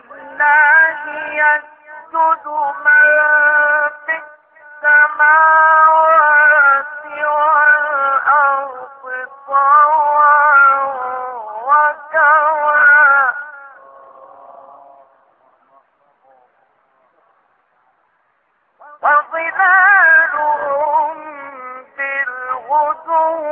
ولله يسجد من في السماوات والأرض وظلالهم بالغدو